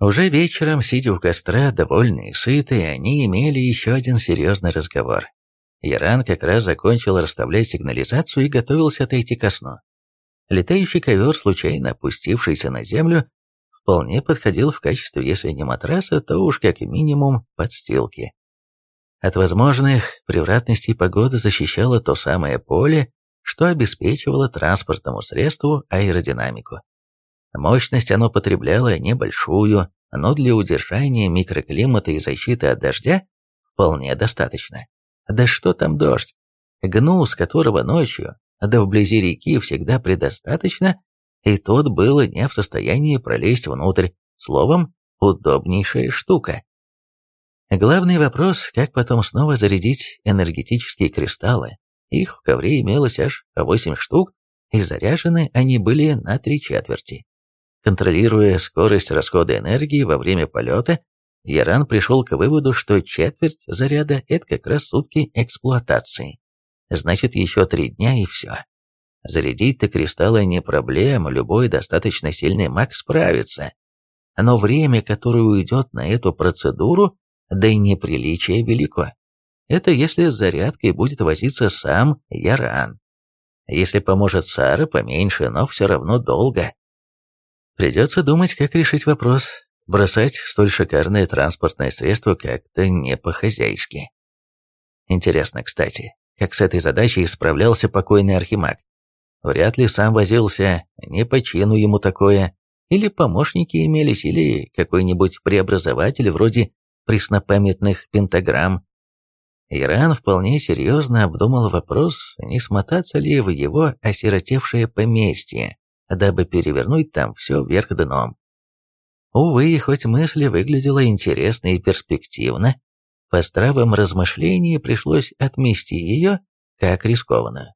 Уже вечером, сидя у костра, довольные и сытые, они имели еще один серьезный разговор. Яран как раз закончил расставлять сигнализацию и готовился отойти ко сну. Летающий ковер, случайно опустившийся на землю, вполне подходил в качестве, если не матраса, то уж как минимум подстилки. От возможных превратностей погоды защищало то самое поле, что обеспечивало транспортному средству аэродинамику. Мощность оно потребляло небольшую, но для удержания микроклимата и защиты от дождя вполне достаточно. Да что там дождь? Гнус, которого ночью, да вблизи реки всегда предостаточно, и тот был не в состоянии пролезть внутрь. Словом, удобнейшая штука. Главный вопрос, как потом снова зарядить энергетические кристаллы. Их в ковре имелось аж 8 штук, и заряжены они были на три четверти. Контролируя скорость расхода энергии во время полета, Яран пришел к выводу, что четверть заряда – это как раз сутки эксплуатации. Значит, еще три дня и все. Зарядить-то кристаллы не проблема, любой достаточно сильный маг справится. Но время, которое уйдет на эту процедуру, да и неприличие велико. Это если с зарядкой будет возиться сам Яран. Если поможет Сара, поменьше, но все равно долго. Придется думать, как решить вопрос. Бросать столь шикарное транспортное средство как-то не по-хозяйски. Интересно, кстати, как с этой задачей справлялся покойный архимаг. Вряд ли сам возился, не по чину ему такое. Или помощники имелись, или какой-нибудь преобразователь вроде преснопамятных пентаграмм. Иран вполне серьезно обдумал вопрос, не смотаться ли в его осиротевшее поместье, дабы перевернуть там все вверх дном. Увы, хоть мысль выглядела интересно и перспективно, по здравом размышлении пришлось отмести ее как рискованную.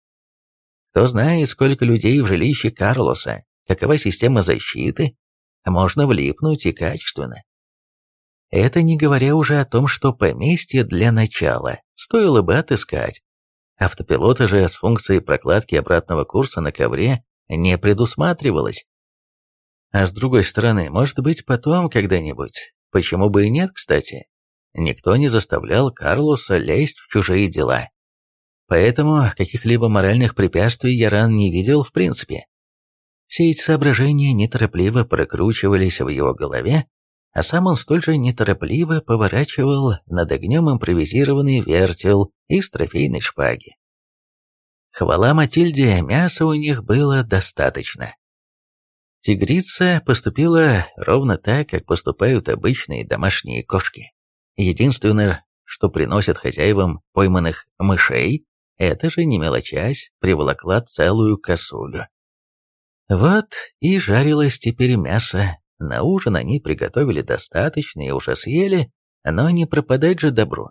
Кто знает, сколько людей в жилище Карлоса, какова система защиты, можно влипнуть и качественно. Это не говоря уже о том, что поместье для начала стоило бы отыскать. Автопилота же с функцией прокладки обратного курса на ковре не предусматривалось. А с другой стороны, может быть, потом когда-нибудь. Почему бы и нет, кстати? Никто не заставлял Карлоса лезть в чужие дела. Поэтому каких-либо моральных препятствий Яран не видел в принципе. Все эти соображения неторопливо прокручивались в его голове, а сам он столь же неторопливо поворачивал над огнем импровизированный вертел из трофейной шпаги. Хвала Матильде, мяса у них было достаточно. Тигрица поступила ровно так, как поступают обычные домашние кошки. Единственное, что приносят хозяевам пойманных мышей, это же не мелочась, приволокла целую косулю. Вот и жарилось теперь мясо. На ужин они приготовили достаточно и уже съели, но не пропадать же добру.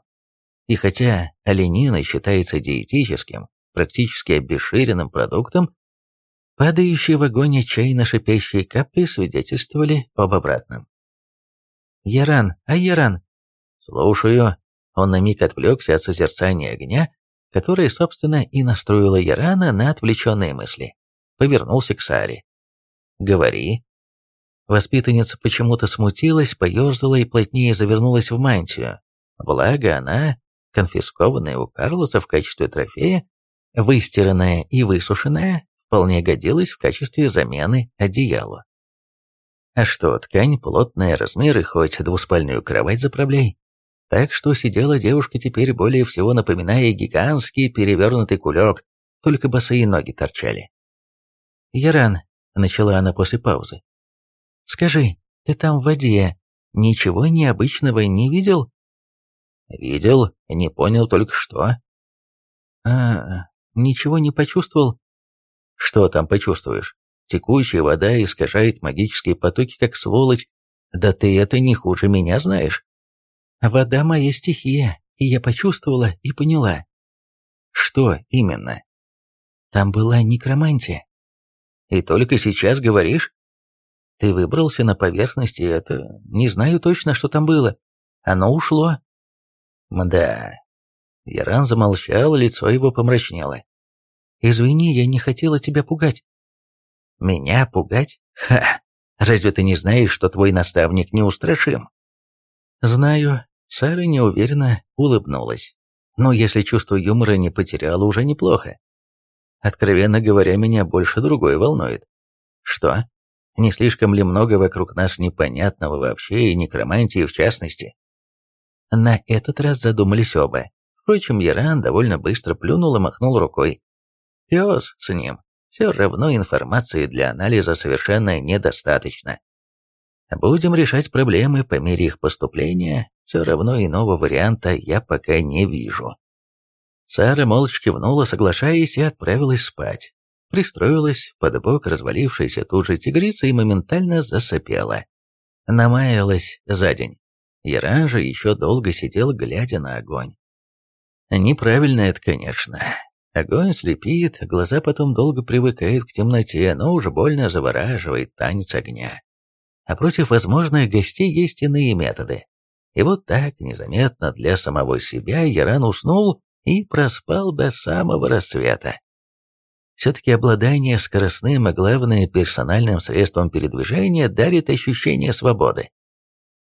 И хотя оленина считается диетическим, практически обезжиренным продуктом, падающие в огонь чайно-шипящие капли свидетельствовали об обратном. «Яран, а Яран?» «Слушаю». Он на миг отвлекся от созерцания огня, которое, собственно, и настроило Ярана на отвлеченные мысли. Повернулся к Саре. «Говори». Воспитанница почему-то смутилась, поерзала и плотнее завернулась в мантию. Благо она, конфискованная у Карлоса в качестве трофея, выстиранная и высушенная, вполне годилась в качестве замены одеялу. А что, ткань плотная, размеры хоть двуспальную кровать заправляй. Так что сидела девушка теперь более всего напоминая гигантский перевернутый кулек, только босые ноги торчали. «Яран», — начала она после паузы, — «скажи, ты там в воде ничего необычного не видел?» «Видел, не понял только что». «А, ничего не почувствовал?» «Что там почувствуешь? Текущая вода искажает магические потоки, как сволочь. Да ты это не хуже меня знаешь». Вода моя стихия, и я почувствовала и поняла. Что именно? Там была некромантия. И только сейчас говоришь? Ты выбрался на поверхность, и это... Не знаю точно, что там было. Оно ушло. Мда. Яран замолчал, лицо его помрачнело. Извини, я не хотела тебя пугать. Меня пугать? Ха! Разве ты не знаешь, что твой наставник неустрашим?» «Знаю», — Сара неуверенно улыбнулась. «Но если чувство юмора не потеряла, уже неплохо. Откровенно говоря, меня больше другое волнует. Что? Не слишком ли много вокруг нас непонятного вообще и некромантии в частности? На этот раз задумались оба. Впрочем, Яран довольно быстро плюнул и махнул рукой. Пес с ним. Все равно информации для анализа совершенно недостаточно. Будем решать проблемы по мере их поступления, все равно иного варианта я пока не вижу. Сара молча кивнула, соглашаясь, и отправилась спать пристроилась под бок развалившейся тут же тигрицы и моментально засопела. Намаялась за день. Яран же еще долго сидел, глядя на огонь. Неправильно это, конечно. Огонь слепит, глаза потом долго привыкают к темноте, но уже больно завораживает танец огня. А против возможных гостей есть иные методы. И вот так, незаметно для самого себя, Яран уснул и проспал до самого рассвета. Все-таки обладание скоростным и, главное, персональным средством передвижения дарит ощущение свободы.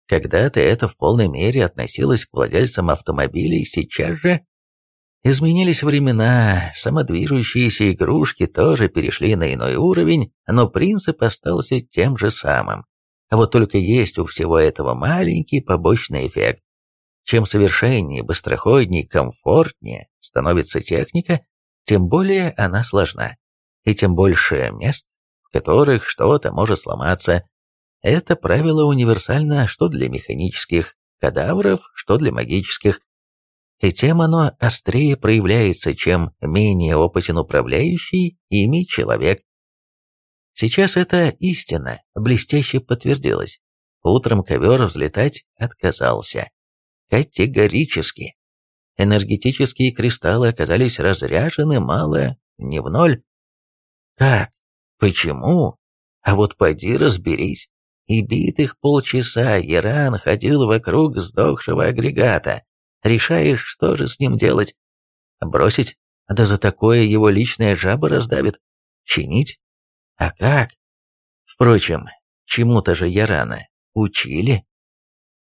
Когда-то это в полной мере относилось к владельцам автомобилей, сейчас же изменились времена, самодвижущиеся игрушки тоже перешли на иной уровень, но принцип остался тем же самым. А вот только есть у всего этого маленький побочный эффект. Чем совершеннее, быстроходнее, комфортнее становится техника, тем более она сложна, и тем больше мест, в которых что-то может сломаться. Это правило универсально что для механических кадавров, что для магических, и тем оно острее проявляется, чем менее опытен управляющий ими человек. Сейчас это истина блестяще подтвердилась. Утром ковер взлетать отказался. Категорически энергетические кристаллы оказались разряжены мало, не в ноль. Как? Почему? А вот поди разберись. И битых полчаса Иран ходил вокруг сдохшего агрегата. Решаешь, что же с ним делать? Бросить? Да за такое его личная жаба раздавит. Чинить? А как? Впрочем, чему-то же Ярана учили.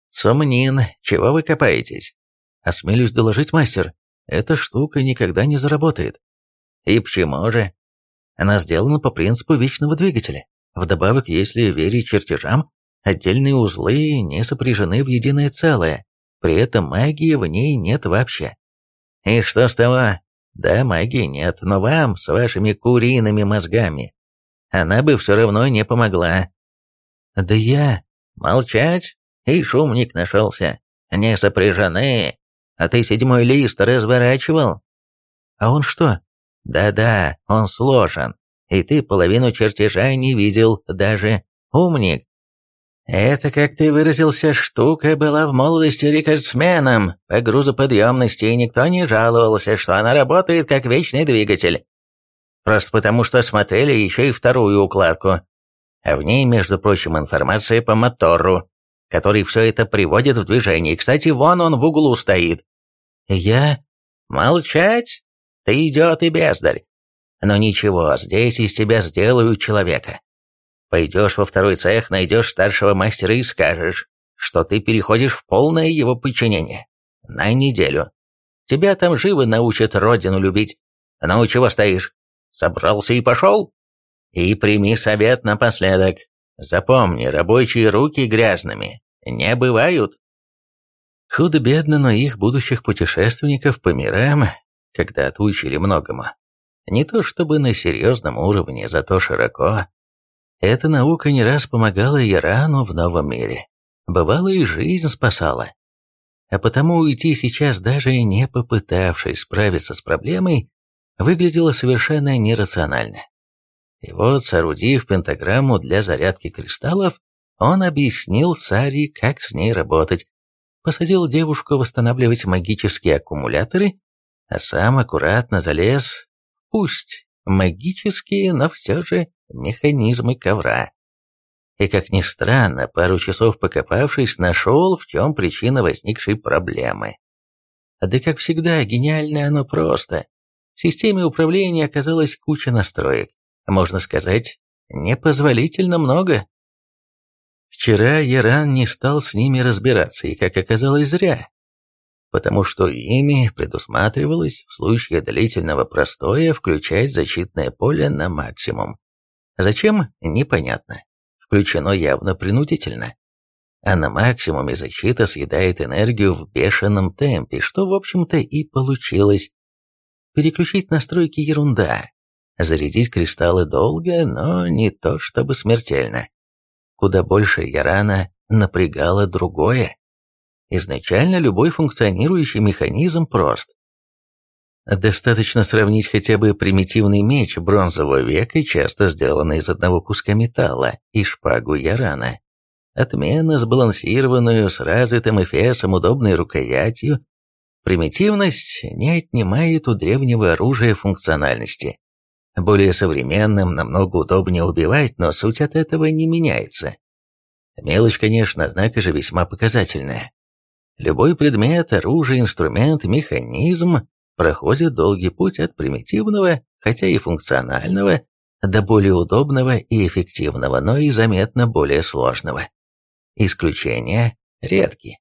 Сомнин, чего вы копаетесь? Осмелюсь доложить, мастер, эта штука никогда не заработает. И почему же? Она сделана по принципу вечного двигателя. Вдобавок, если верить чертежам, отдельные узлы не сопряжены в единое целое, при этом магии в ней нет вообще. И что с того? Да, магии нет, но вам, с вашими куриными мозгами, она бы все равно не помогла. Да я... Молчать? И шумник нашелся. Не сопряжены. А ты седьмой лист разворачивал? А он что? Да-да, он сложен. И ты половину чертежа не видел даже. Умник. Это, как ты выразился, штука была в молодости рекордсменом по грузоподъемности, и никто не жаловался, что она работает как вечный двигатель. Просто потому, что смотрели еще и вторую укладку. А в ней, между прочим, информация по мотору который все это приводит в движение. Кстати, вон он в углу стоит. Я... Молчать? Ты идет и бездарь. Но ничего, здесь из тебя сделаю человека. Пойдешь во второй цех, найдешь старшего мастера и скажешь, что ты переходишь в полное его подчинение. На неделю. Тебя там живо научат родину любить. Ну, чего стоишь? Собрался и пошел? И прими совет напоследок. Запомни, рабочие руки грязными не бывают. Худо-бедно, но их будущих путешественников по мирам когда-то учили многому. Не то чтобы на серьезном уровне, зато широко. Эта наука не раз помогала Ирану в новом мире. Бывало и жизнь спасала. А потому уйти сейчас, даже не попытавшись справиться с проблемой, выглядело совершенно нерационально. И вот, соорудив пентаграмму для зарядки кристаллов, он объяснил Саре, как с ней работать, посадил девушку восстанавливать магические аккумуляторы, а сам аккуратно залез пусть магические, но все же механизмы ковра. И, как ни странно, пару часов покопавшись, нашел, в чем причина возникшей проблемы. Да как всегда, гениально оно просто. В системе управления оказалась куча настроек можно сказать, непозволительно много. Вчера Яран не стал с ними разбираться, и, как оказалось, зря. Потому что ими предусматривалось в случае длительного простоя включать защитное поле на максимум. Зачем? Непонятно. Включено явно принудительно. А на максимуме защита съедает энергию в бешеном темпе, что, в общем-то, и получилось. Переключить настройки ерунда. Зарядить кристаллы долго, но не то чтобы смертельно. Куда больше Ярана напрягало другое. Изначально любой функционирующий механизм прост. Достаточно сравнить хотя бы примитивный меч бронзового века, часто сделанный из одного куска металла, и шпагу Ярана. Отменно сбалансированную, с развитым эфесом, удобной рукоятью, Примитивность не отнимает у древнего оружия функциональности. Более современным намного удобнее убивать, но суть от этого не меняется. Мелочь, конечно, однако же весьма показательная. Любой предмет, оружие, инструмент, механизм проходит долгий путь от примитивного, хотя и функционального, до более удобного и эффективного, но и заметно более сложного. Исключения редки.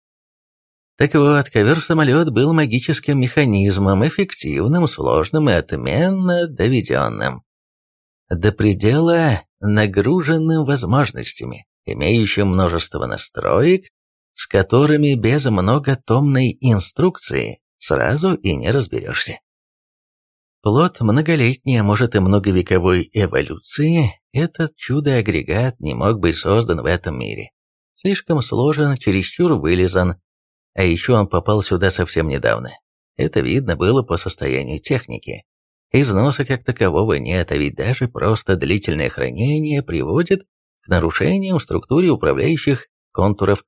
Так вот, ковер-самолет был магическим механизмом, эффективным, сложным и отменно доведенным. До предела нагруженным возможностями, имеющим множество настроек, с которыми без многотомной инструкции сразу и не разберешься. Плод многолетней, а может и многовековой эволюции, этот чудо-агрегат не мог быть создан в этом мире. Слишком сложен, чересчур вылизан, а еще он попал сюда совсем недавно. Это видно было по состоянию техники. Износа как такового нет, а ведь даже просто длительное хранение приводит к нарушениям в структуре управляющих контуров.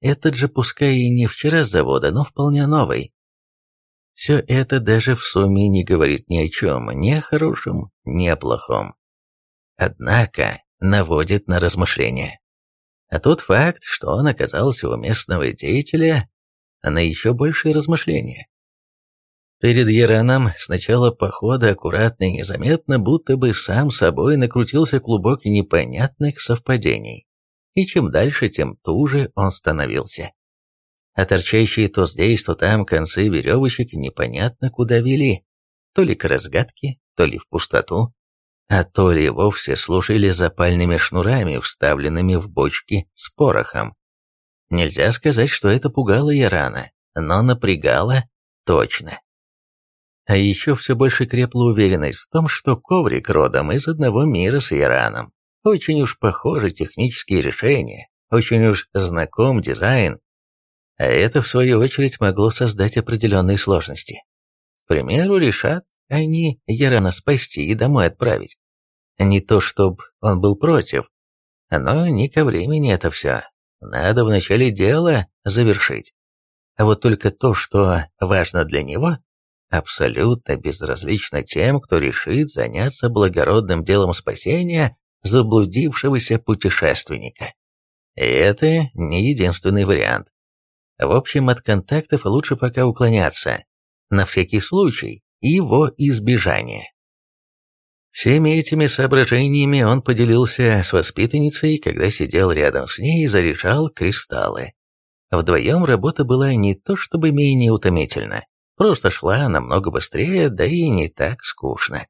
Этот же пускай и не вчера с завода, но вполне новый. Все это даже в сумме не говорит ни о чем, ни о хорошем, ни о плохом. Однако наводит на размышления. А тот факт, что он оказался у местного деятеля, на еще большее размышление. Перед Яраном с начала похода аккуратно и незаметно, будто бы сам собой накрутился клубок непонятных совпадений. И чем дальше, тем туже он становился. А торчащие то здесь, то там концы веревочек непонятно куда вели. То ли к разгадке, то ли в пустоту а то ли вовсе служили запальными шнурами, вставленными в бочки с порохом. Нельзя сказать, что это пугало Ярана, но напрягало точно. А еще все больше крепла уверенность в том, что коврик родом из одного мира с Ираном. Очень уж похожи технические решения, очень уж знаком дизайн, а это, в свою очередь, могло создать определенные сложности. К примеру, решат они Ярана спасти и домой отправить. Не то, чтобы он был против, но не ко времени это все. Надо вначале дело завершить. А вот только то, что важно для него, абсолютно безразлично тем, кто решит заняться благородным делом спасения заблудившегося путешественника. И это не единственный вариант. В общем, от контактов лучше пока уклоняться, на всякий случай его избежание. Всеми этими соображениями он поделился с воспитанницей, когда сидел рядом с ней и заряжал кристаллы. Вдвоем работа была не то чтобы менее утомительна, просто шла намного быстрее, да и не так скучно.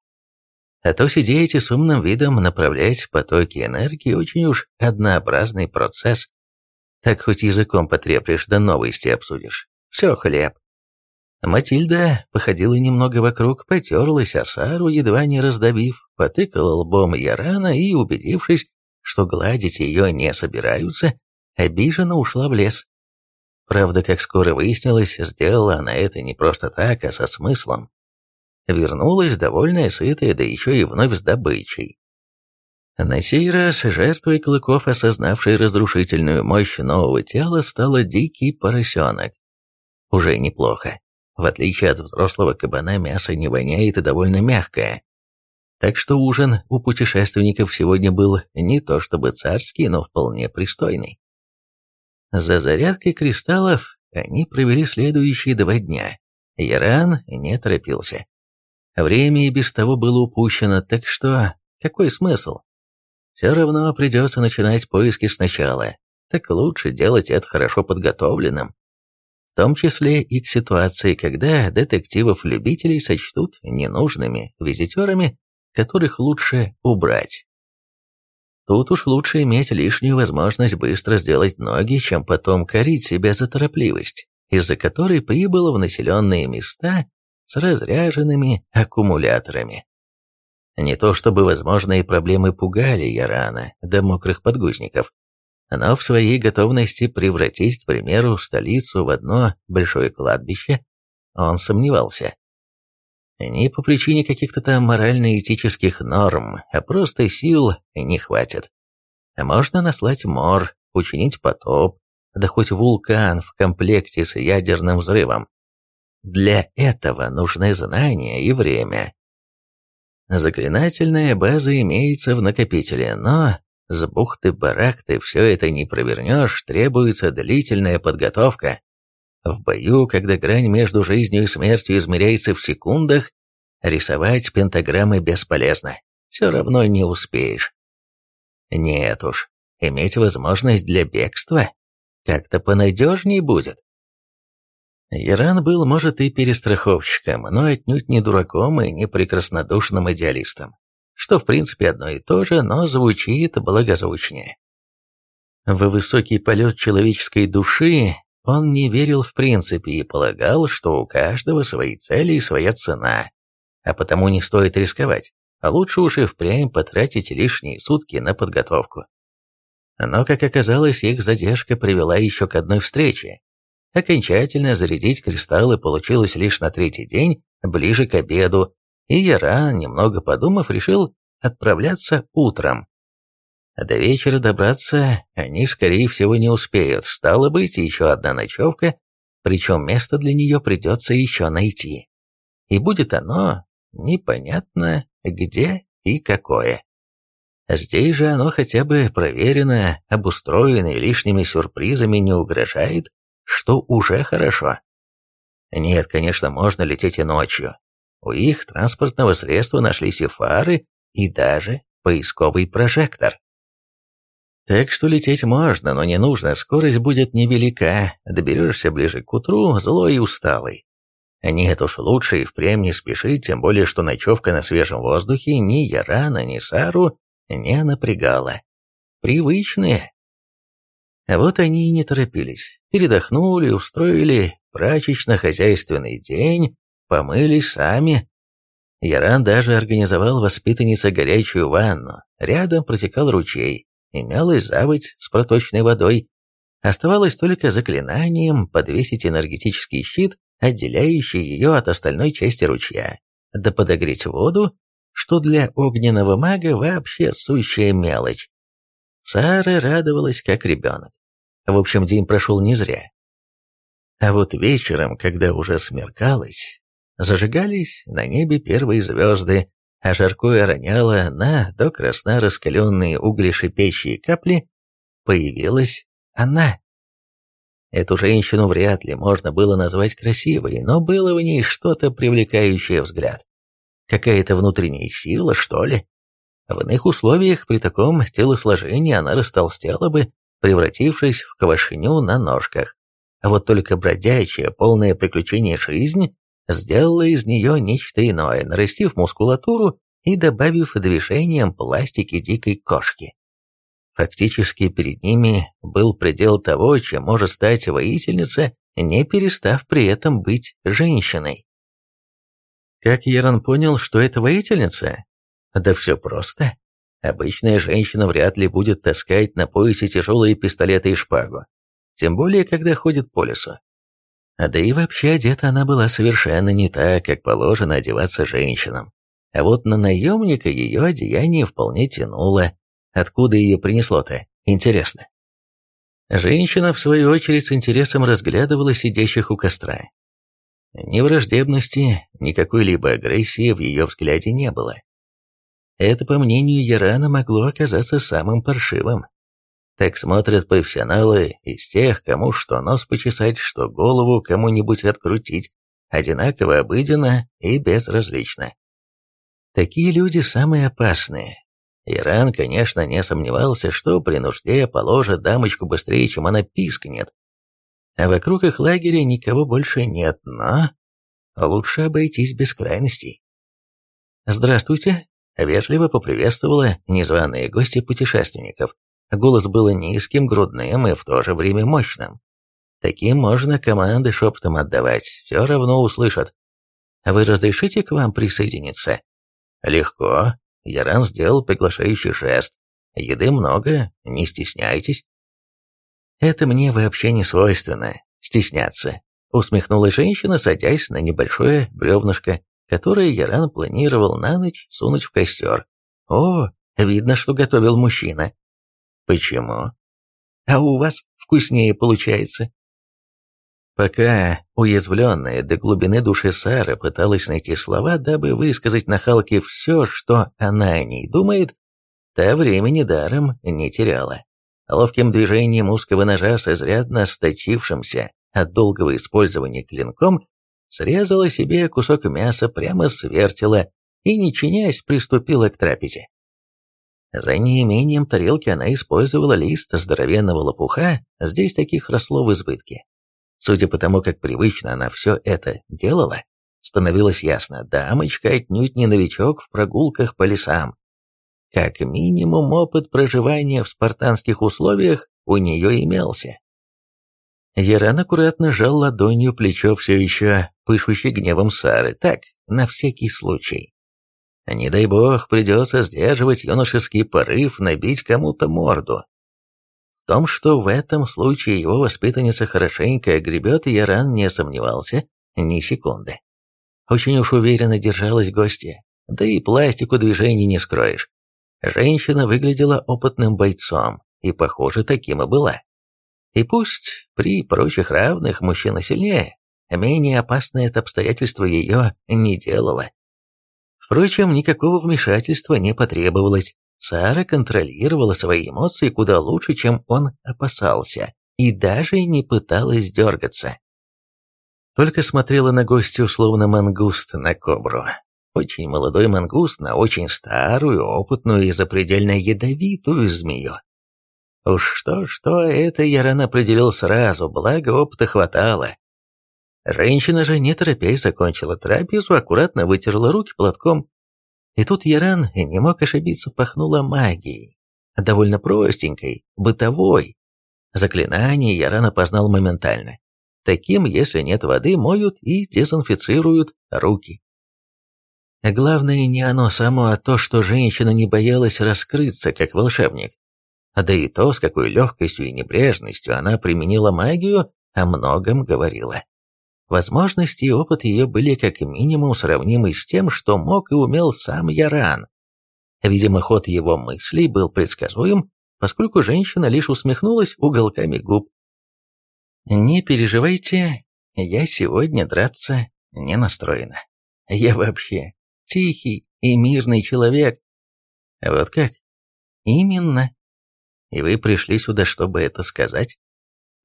А то сидеть и с умным видом направлять потоки энергии очень уж однообразный процесс. Так хоть языком потреплешь да новости обсудишь. Все хлеб. Матильда походила немного вокруг, потерлась о едва не раздавив, потыкала лбом Ярана и, убедившись, что гладить ее не собираются, обиженно ушла в лес. Правда, как скоро выяснилось, сделала она это не просто так, а со смыслом. Вернулась довольная, сытая, да еще и вновь с добычей. На сей раз жертвой клыков, осознавшей разрушительную мощь нового тела, стала дикий поросенок. Уже неплохо. В отличие от взрослого кабана, мясо не воняет и довольно мягкое. Так что ужин у путешественников сегодня был не то чтобы царский, но вполне пристойный. За зарядкой кристаллов они провели следующие два дня. Яран не торопился. Время и без того было упущено, так что какой смысл? Все равно придется начинать поиски сначала, так лучше делать это хорошо подготовленным. В том числе и к ситуации, когда детективов-любителей сочтут ненужными визитерами, которых лучше убрать. Тут уж лучше иметь лишнюю возможность быстро сделать ноги, чем потом корить себя за торопливость, из-за которой прибыло в населенные места с разряженными аккумуляторами. Не то чтобы возможные проблемы пугали Ярана до мокрых подгузников, но в своей готовности превратить, к примеру, столицу в одно большое кладбище он сомневался. Не по причине каких-то там морально-этических норм, а просто сил не хватит. Можно наслать мор, учинить потоп, да хоть вулкан в комплекте с ядерным взрывом. Для этого нужны знания и время. Заклинательная база имеется в накопителе, но с бухты-барахты все это не провернешь, требуется длительная подготовка. В бою, когда грань между жизнью и смертью измеряется в секундах, рисовать пентаграммы бесполезно. Все равно не успеешь. Нет уж, иметь возможность для бегства как-то понадежней будет. Иран был, может, и перестраховщиком, но отнюдь не дураком и не прекраснодушным идеалистом, что в принципе одно и то же, но звучит благозвучнее. В высокий полет человеческой души он не верил в принципе и полагал, что у каждого свои цели и своя цена, а потому не стоит рисковать, а лучше уж и впрямь потратить лишние сутки на подготовку. Но, как оказалось, их задержка привела еще к одной встрече, Окончательно зарядить кристаллы получилось лишь на третий день, ближе к обеду, и Яран, немного подумав, решил отправляться утром. До вечера добраться они, скорее всего, не успеют, стало быть, еще одна ночевка, причем место для нее придется еще найти. И будет оно непонятно где и какое. Здесь же оно хотя бы проверено, обустроено и лишними сюрпризами не угрожает, что уже хорошо. Нет, конечно, можно лететь и ночью. У их транспортного средства нашлись и фары, и даже поисковый прожектор. Так что лететь можно, но не нужно, скорость будет невелика, доберешься ближе к утру, злой и усталый. Нет уж, лучше и впрямь не спешить, тем более, что ночевка на свежем воздухе ни Ярана, ни Сару не напрягала. Привычные, а вот они и не торопились. Передохнули, устроили прачечно-хозяйственный день, помылись сами. Яран даже организовал воспитаннице горячую ванну. Рядом протекал ручей, имелась заводь с проточной водой. Оставалось только заклинанием подвесить энергетический щит, отделяющий ее от остальной части ручья, да подогреть воду, что для огненного мага вообще сущая мелочь. Сара радовалась как ребенок. В общем, день прошел не зря. А вот вечером, когда уже смеркалось, зажигались на небе первые звезды, а жаркое роняло на до красна раскаленные угли шипящие капли, появилась она. Эту женщину вряд ли можно было назвать красивой, но было в ней что-то привлекающее взгляд. Какая-то внутренняя сила, что ли? В иных условиях при таком телосложении она растолстела бы, превратившись в квашню на ножках. А вот только бродячая, полная приключений жизнь сделала из нее нечто иное, нарастив мускулатуру и добавив движением пластики дикой кошки. Фактически перед ними был предел того, чем может стать воительница, не перестав при этом быть женщиной. Как Ерон понял, что это воительница? Да все просто. Обычная женщина вряд ли будет таскать на поясе тяжелые пистолеты и шпагу, тем более, когда ходит по лесу. А да и вообще одета она была совершенно не так, как положено одеваться женщинам. А вот на наемника ее одеяние вполне тянуло. Откуда ее принесло-то? Интересно. Женщина, в свою очередь, с интересом разглядывала сидящих у костра. Ни враждебности, ни какой-либо агрессии в ее взгляде не было. Это, по мнению Ярана, могло оказаться самым паршивым. Так смотрят профессионалы из тех, кому что нос почесать, что голову кому-нибудь открутить, одинаково обыденно и безразлично. Такие люди самые опасные. Иран, конечно, не сомневался, что при нужде положит дамочку быстрее, чем она пискнет. А вокруг их лагеря никого больше нет, но лучше обойтись без крайностей. «Здравствуйте!» — вежливо поприветствовала незваные гости путешественников. Голос был низким, грудным и в то же время мощным. Таким можно команды шепотом отдавать, все равно услышат. Вы разрешите к вам присоединиться? Легко. Яран сделал приглашающий жест. Еды много, не стесняйтесь. Это мне вообще не свойственно, стесняться. Усмехнулась женщина, садясь на небольшое бревнышко, которое Яран планировал на ночь сунуть в костер. О, видно, что готовил мужчина. Почему? А у вас вкуснее получается. Пока уязвленная до глубины души Сара пыталась найти слова, дабы высказать нахалке все, что она о ней думает, та времени даром не теряла. Ловким движением узкого ножа с изрядно сточившимся от долгого использования клинком срезала себе кусок мяса прямо с вертела и, не чинясь, приступила к трапезе. За неимением тарелки она использовала лист здоровенного лопуха, здесь таких росло в избытке. Судя по тому, как привычно она все это делала, становилось ясно, дамочка отнюдь не новичок в прогулках по лесам. Как минимум опыт проживания в спартанских условиях у нее имелся. Яран аккуратно сжал ладонью плечо все еще пышущей гневом Сары, так, на всякий случай. Не дай бог, придется сдерживать юношеский порыв набить кому-то морду том, что в этом случае его воспитанница хорошенько огребет, Яран не сомневался ни секунды. Очень уж уверенно держалась гостья, да и пластику движений не скроешь. Женщина выглядела опытным бойцом, и, похоже, таким и была. И пусть при прочих равных мужчина сильнее, менее опасное это обстоятельство ее не делало. Впрочем, никакого вмешательства не потребовалось. Сара контролировала свои эмоции куда лучше, чем он опасался, и даже не пыталась дергаться. Только смотрела на гостя условно мангуст на кобру. Очень молодой мангуст на очень старую, опытную и запредельно ядовитую змею. Уж что-что, это Яран определил сразу, благо опыта хватало. Женщина же, не торопясь, закончила трапезу, аккуратно вытерла руки платком и тут Яран не мог ошибиться, пахнуло магией. Довольно простенькой, бытовой. Заклинание Яран опознал моментально. Таким, если нет воды, моют и дезинфицируют руки. Главное не оно само, а то, что женщина не боялась раскрыться, как волшебник. Да и то, с какой легкостью и небрежностью она применила магию, о многом говорила. Возможности и опыт ее были как минимум сравнимы с тем, что мог и умел сам Яран. Видимо, ход его мыслей был предсказуем, поскольку женщина лишь усмехнулась уголками губ. «Не переживайте, я сегодня драться не настроена. Я вообще тихий и мирный человек». «Вот как?» «Именно. И вы пришли сюда, чтобы это сказать?»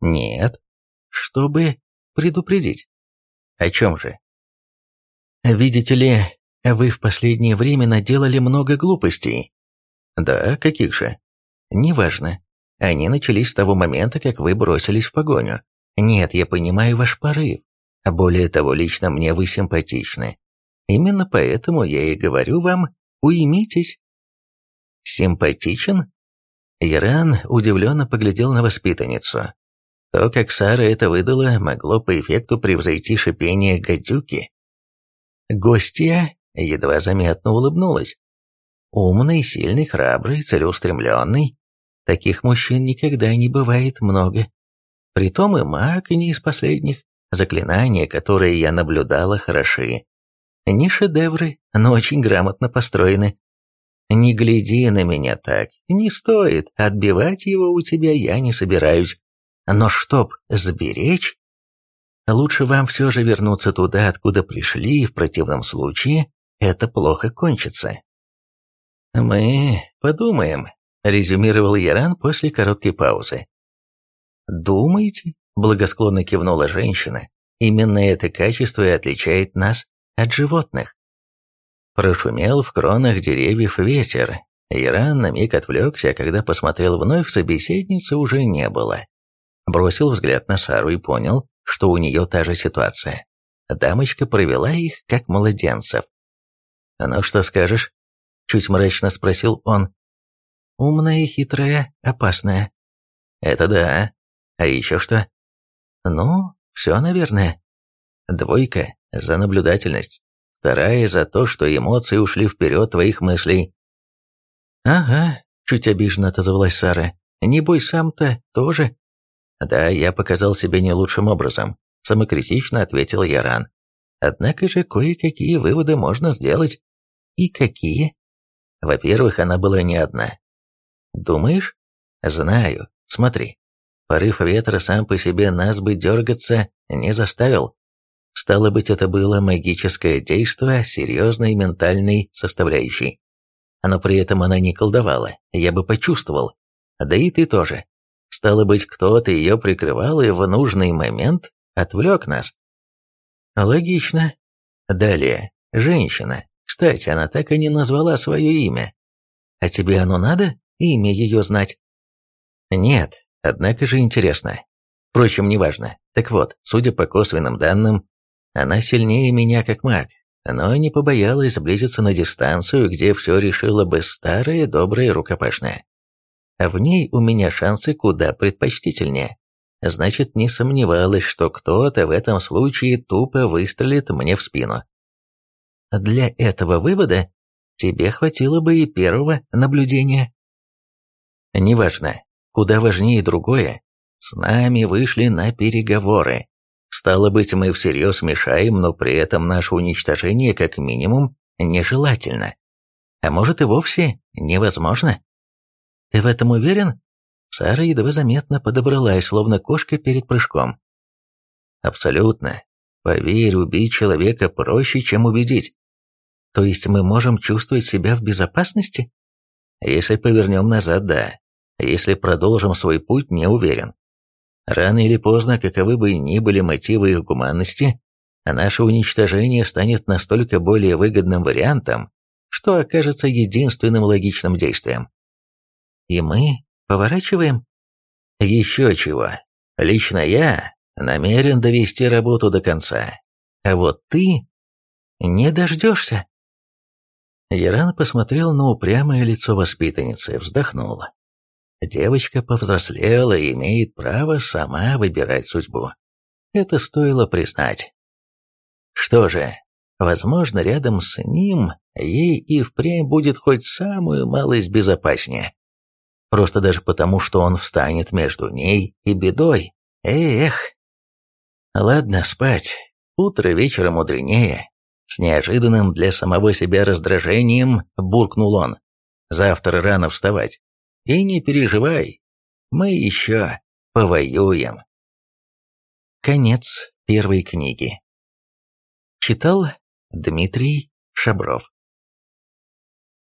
«Нет, чтобы предупредить». О чем же? Видите ли, вы в последнее время наделали много глупостей. Да, каких же? Неважно. Они начались с того момента, как вы бросились в погоню. Нет, я понимаю ваш порыв. Более того, лично мне вы симпатичны. Именно поэтому я и говорю вам, уймитесь. Симпатичен? Иран удивленно поглядел на воспитанницу. То, как Сара это выдала, могло по эффекту превзойти шипение гадюки. Гостья едва заметно улыбнулась. Умный, сильный, храбрый, целеустремленный. Таких мужчин никогда не бывает много. Притом и маг не из последних. Заклинания, которые я наблюдала, хороши. Не шедевры, но очень грамотно построены. Не гляди на меня так, не стоит, отбивать его у тебя я не собираюсь. Но чтоб сберечь, лучше вам все же вернуться туда, откуда пришли, в противном случае это плохо кончится. «Мы подумаем», — резюмировал Яран после короткой паузы. «Думаете?» — благосклонно кивнула женщина. «Именно это качество и отличает нас от животных». Прошумел в кронах деревьев ветер. Иран на миг отвлекся, а когда посмотрел вновь, собеседницы уже не было. Бросил взгляд на Сару и понял, что у нее та же ситуация. Дамочка провела их, как младенцев. «Ну что скажешь?» — чуть мрачно спросил он. «Умная, хитрая, опасная». «Это да. А еще что?» «Ну, все, наверное. Двойка за наблюдательность. Вторая за то, что эмоции ушли вперед твоих мыслей. «Ага», — чуть обиженно отозвалась Сара. «Небось, сам-то тоже?» «Да, я показал себя не лучшим образом», — самокритично ответил Яран. «Однако же кое-какие выводы можно сделать». «И какие?» «Во-первых, она была не одна». «Думаешь?» «Знаю. Смотри. Порыв ветра сам по себе нас бы дергаться не заставил. Стало быть, это было магическое действие серьезной ментальной составляющей но при этом она не колдовала, я бы почувствовал. Да и ты тоже. Стало быть, кто-то ее прикрывал и в нужный момент отвлек нас. Логично. Далее. Женщина. Кстати, она так и не назвала свое имя. А тебе оно надо, имя ее знать? Нет, однако же интересно. Впрочем, неважно. Так вот, судя по косвенным данным, она сильнее меня как маг, но не побоялась сблизиться на дистанцию, где все решило бы старое доброе рукопашное. А в ней у меня шансы куда предпочтительнее. Значит, не сомневалась, что кто-то в этом случае тупо выстрелит мне в спину. Для этого вывода тебе хватило бы и первого наблюдения. Неважно, куда важнее другое, с нами вышли на переговоры. Стало быть, мы всерьез мешаем, но при этом наше уничтожение как минимум нежелательно. А может и вовсе невозможно. Ты в этом уверен? Сара едва заметно подобралась, словно кошка перед прыжком. Абсолютно. Поверь, убить человека проще, чем убедить. То есть мы можем чувствовать себя в безопасности? Если повернем назад, да. Если продолжим свой путь, не уверен. Рано или поздно, каковы бы ни были мотивы их гуманности, наше уничтожение станет настолько более выгодным вариантом, что окажется единственным логичным действием. И мы поворачиваем? Еще чего. Лично я намерен довести работу до конца. А вот ты не дождешься. Яран посмотрел на упрямое лицо воспитанницы, вздохнул. Девочка повзрослела и имеет право сама выбирать судьбу. Это стоило признать. Что же, возможно, рядом с ним ей и впрямь будет хоть самую малость безопаснее. Просто даже потому, что он встанет между ней и бедой. Эх! Ладно, спать. Утро вечера мудренее. С неожиданным для самого себя раздражением буркнул он. Завтра рано вставать. И не переживай, мы еще повоюем. Конец первой книги. Читал Дмитрий Шабров.